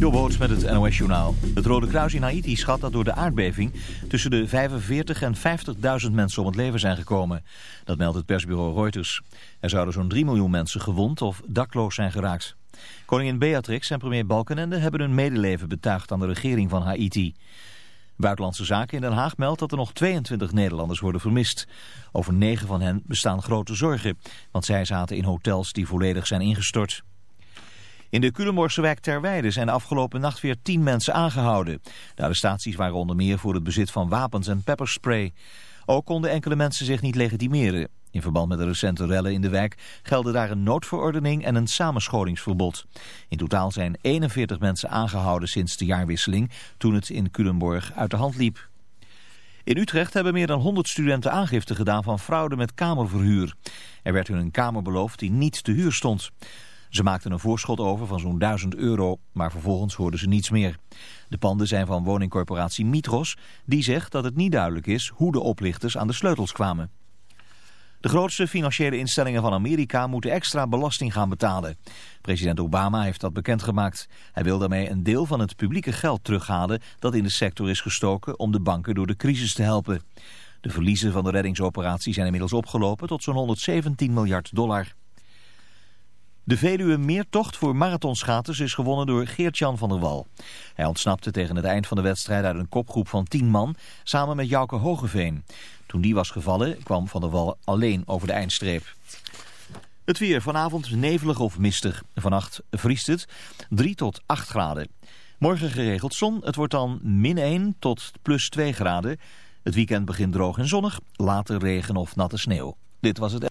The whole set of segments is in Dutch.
Jobboots met het NOS Journaal. Het Rode Kruis in Haiti schat dat door de aardbeving tussen de 45 en 50.000 mensen om het leven zijn gekomen. Dat meldt het persbureau Reuters. Er zouden zo'n 3 miljoen mensen gewond of dakloos zijn geraakt. Koningin Beatrix en premier Balkenende hebben hun medeleven betuigd aan de regering van Haiti. Buitenlandse Zaken in Den Haag meldt dat er nog 22 Nederlanders worden vermist. Over negen van hen bestaan grote zorgen, want zij zaten in hotels die volledig zijn ingestort. In de Culemborgse wijk Terweide zijn afgelopen nacht weer tien mensen aangehouden. De arrestaties waren onder meer voor het bezit van wapens en pepperspray. Ook konden enkele mensen zich niet legitimeren. In verband met de recente rellen in de wijk gelden daar een noodverordening en een samenscholingsverbod. In totaal zijn 41 mensen aangehouden sinds de jaarwisseling, toen het in Culemborg uit de hand liep. In Utrecht hebben meer dan 100 studenten aangifte gedaan van fraude met kamerverhuur. Er werd hun een kamer beloofd die niet te huur stond. Ze maakten een voorschot over van zo'n 1000 euro, maar vervolgens hoorden ze niets meer. De panden zijn van woningcorporatie Mitros, die zegt dat het niet duidelijk is hoe de oplichters aan de sleutels kwamen. De grootste financiële instellingen van Amerika moeten extra belasting gaan betalen. President Obama heeft dat bekendgemaakt. Hij wil daarmee een deel van het publieke geld terughalen dat in de sector is gestoken om de banken door de crisis te helpen. De verliezen van de reddingsoperatie zijn inmiddels opgelopen tot zo'n 117 miljard dollar. De Veluwe Meertocht voor marathonschaters is gewonnen door Geert-Jan van der Wal. Hij ontsnapte tegen het eind van de wedstrijd uit een kopgroep van 10 man samen met Jouke Hogeveen. Toen die was gevallen kwam Van der Wal alleen over de eindstreep. Het weer vanavond nevelig of mistig. Vannacht vriest het 3 tot 8 graden. Morgen geregeld zon. Het wordt dan min 1 tot plus 2 graden. Het weekend begint droog en zonnig. Later regen of natte sneeuw. Dit was het.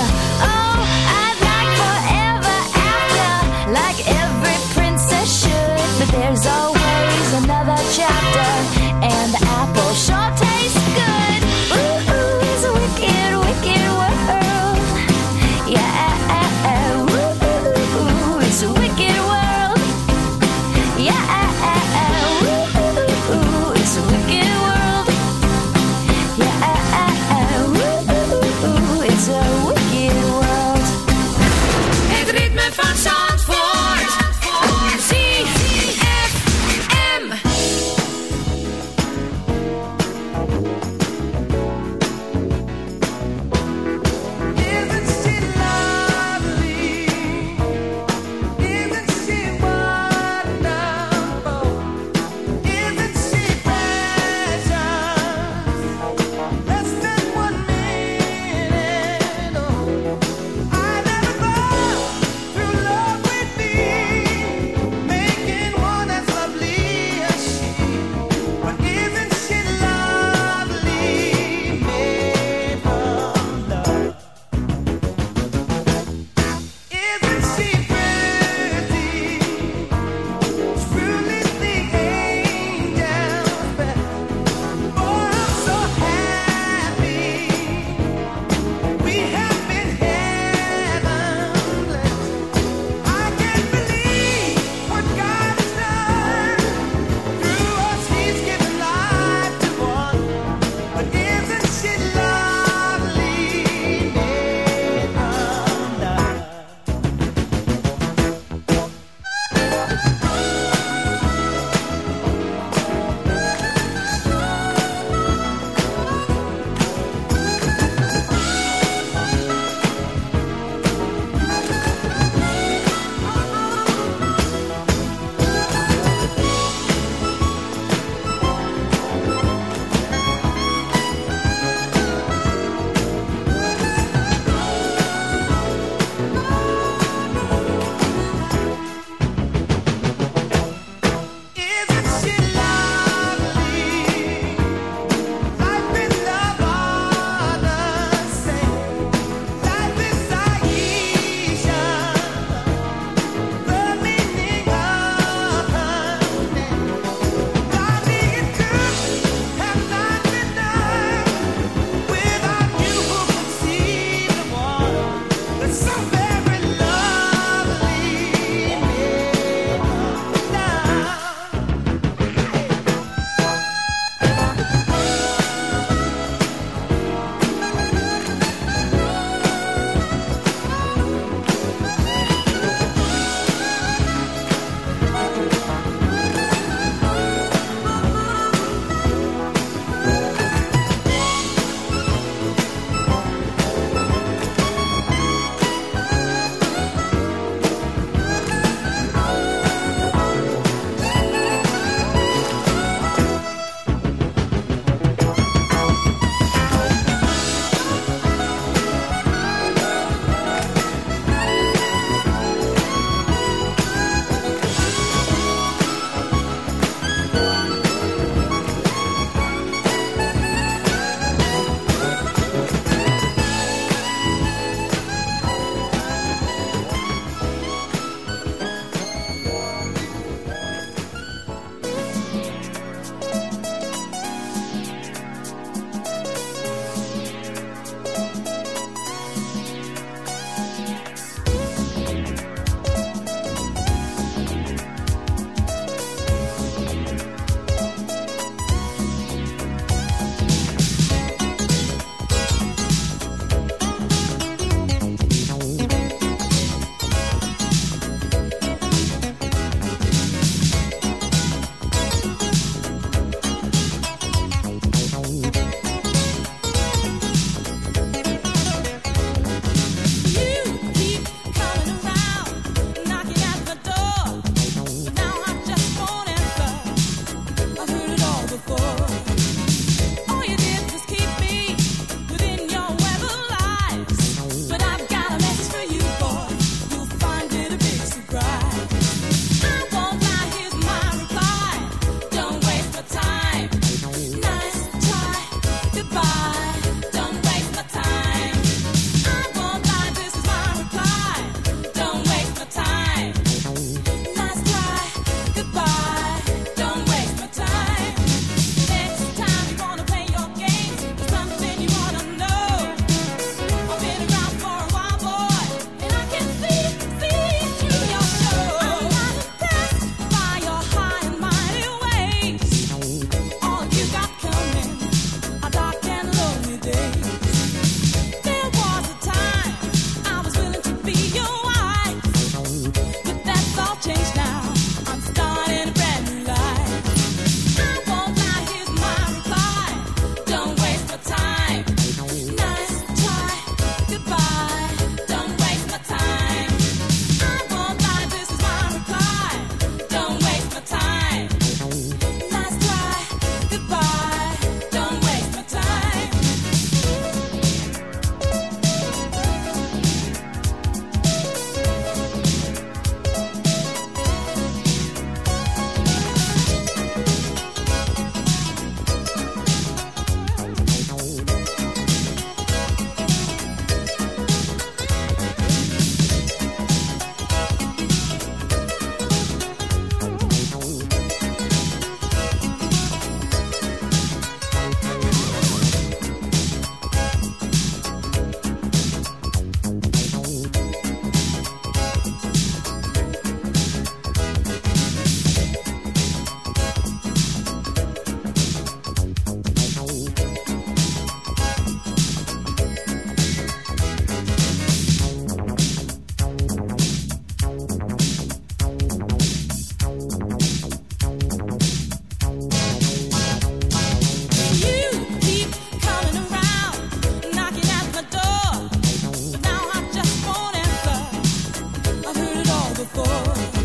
before.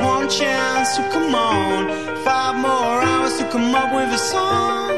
one chance, so come on. Five more hours to come up with a song.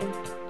The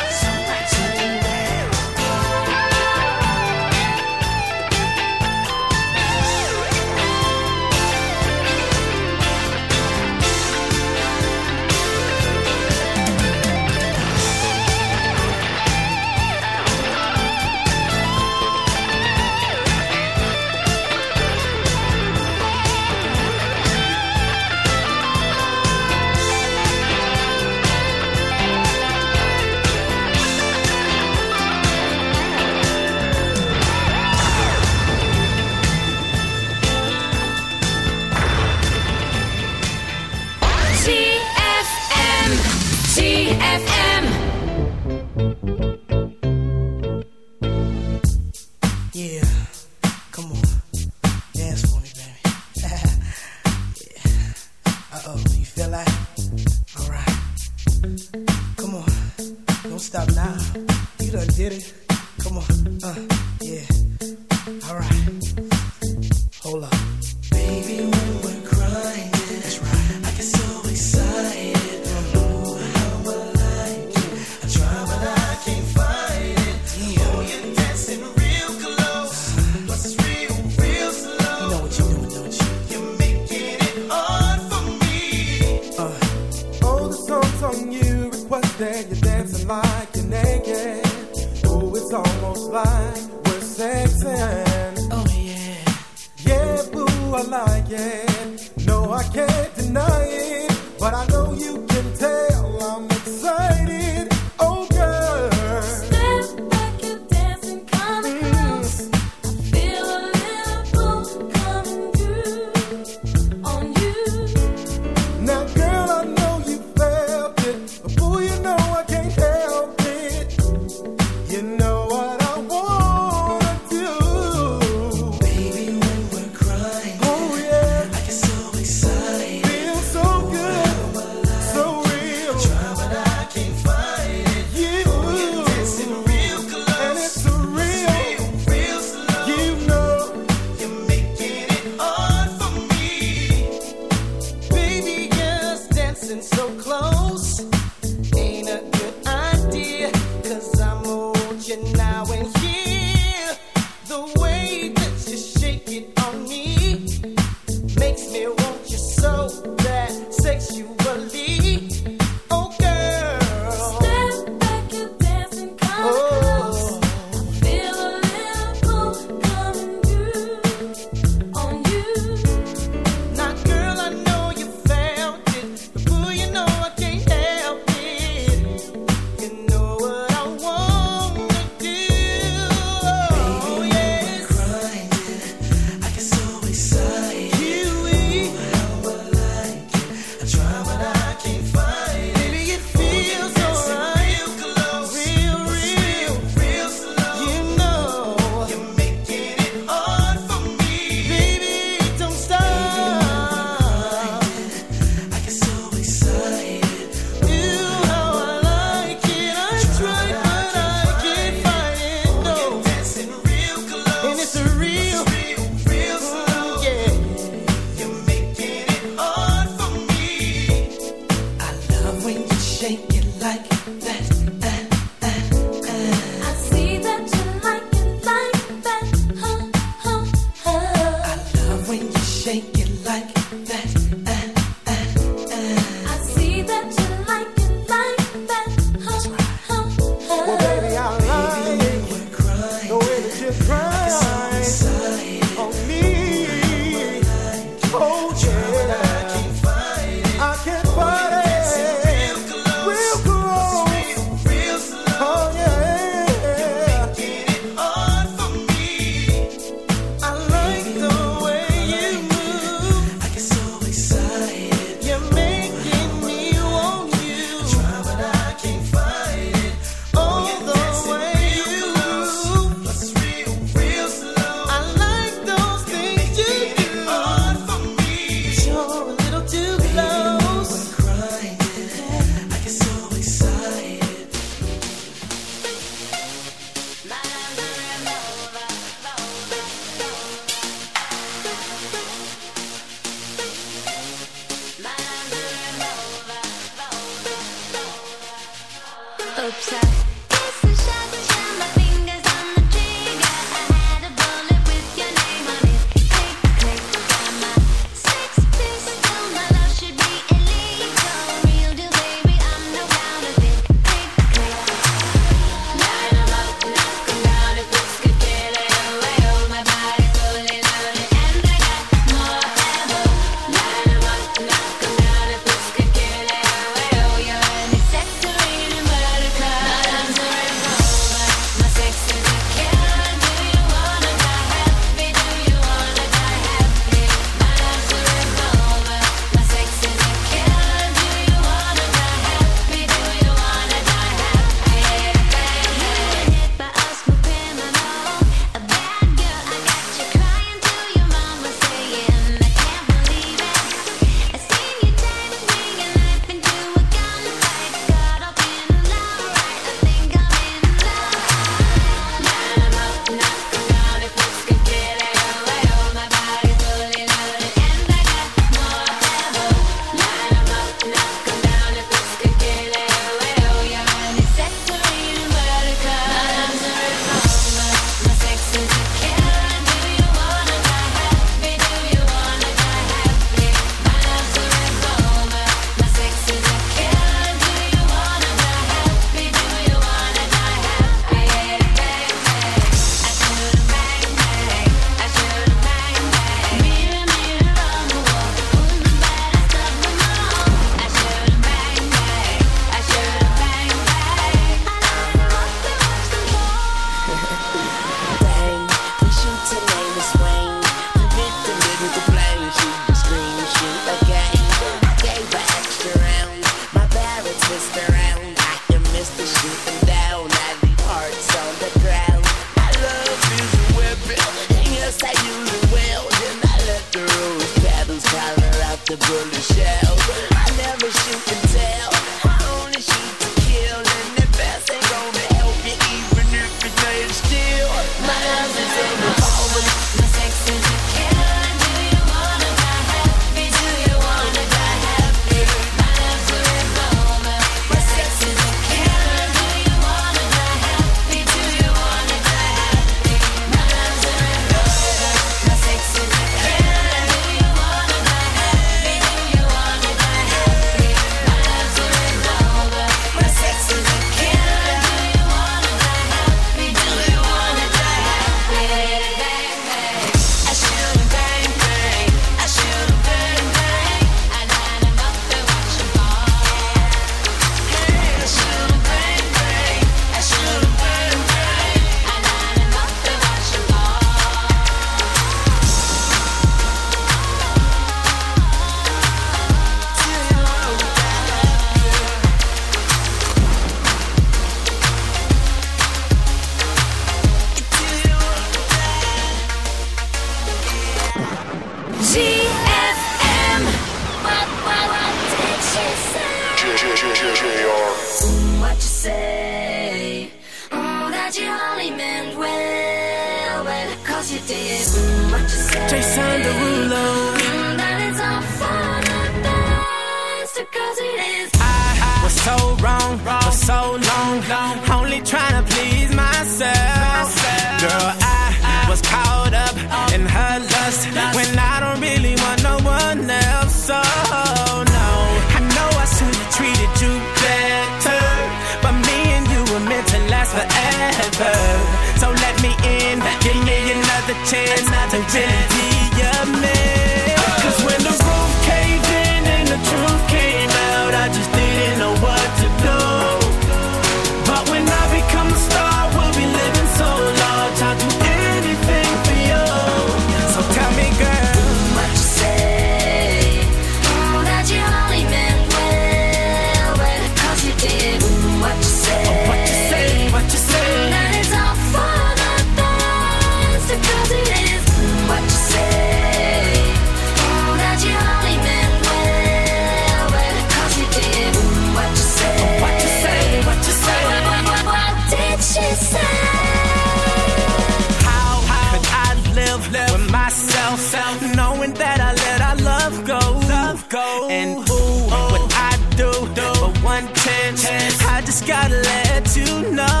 just gotta let you know.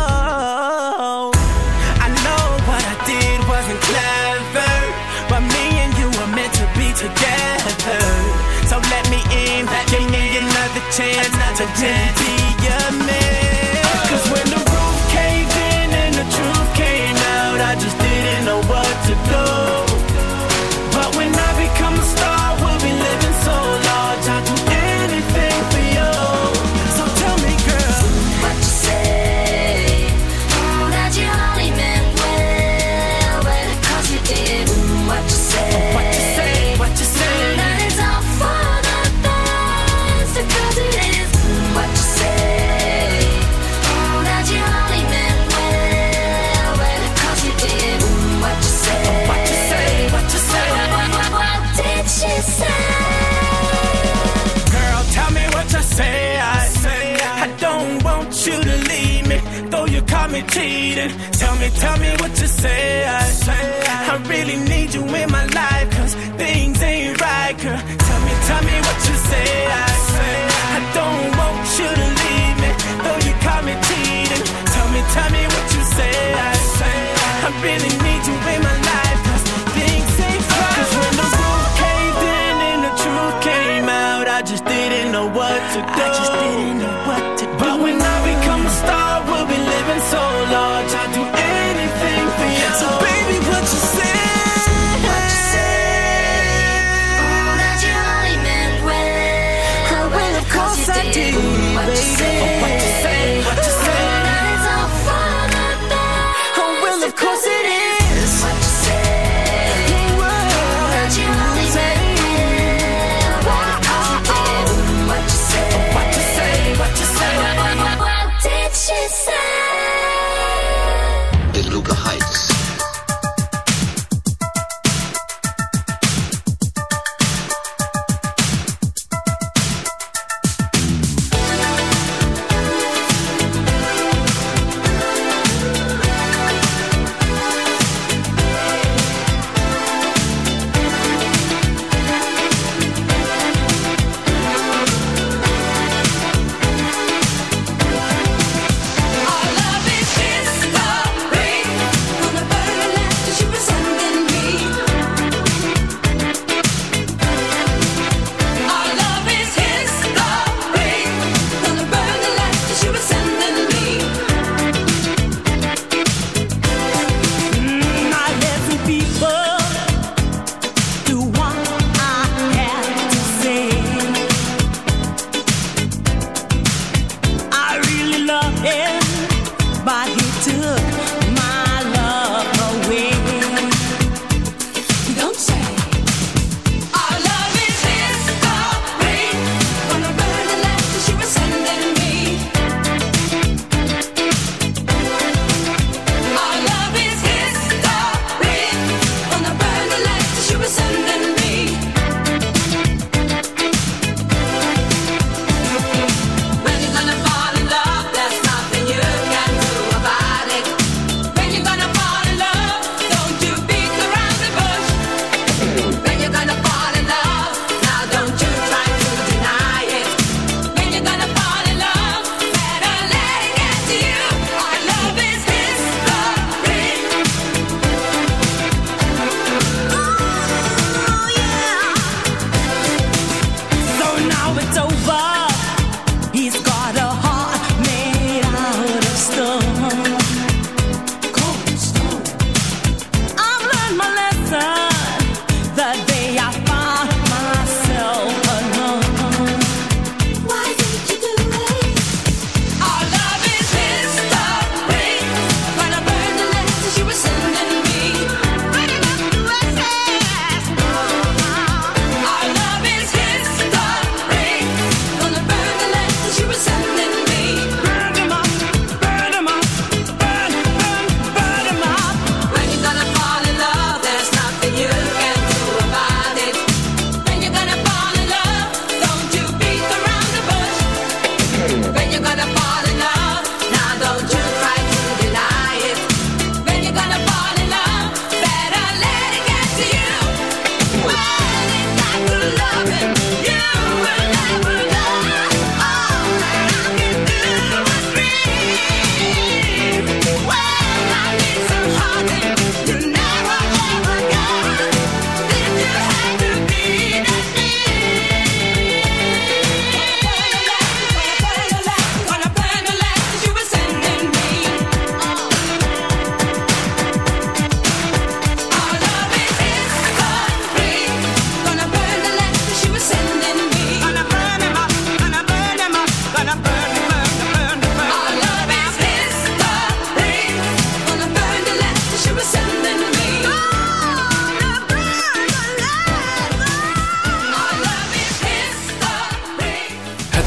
me cheating. Tell me, tell me what you say. I, I really need you in my life, cause things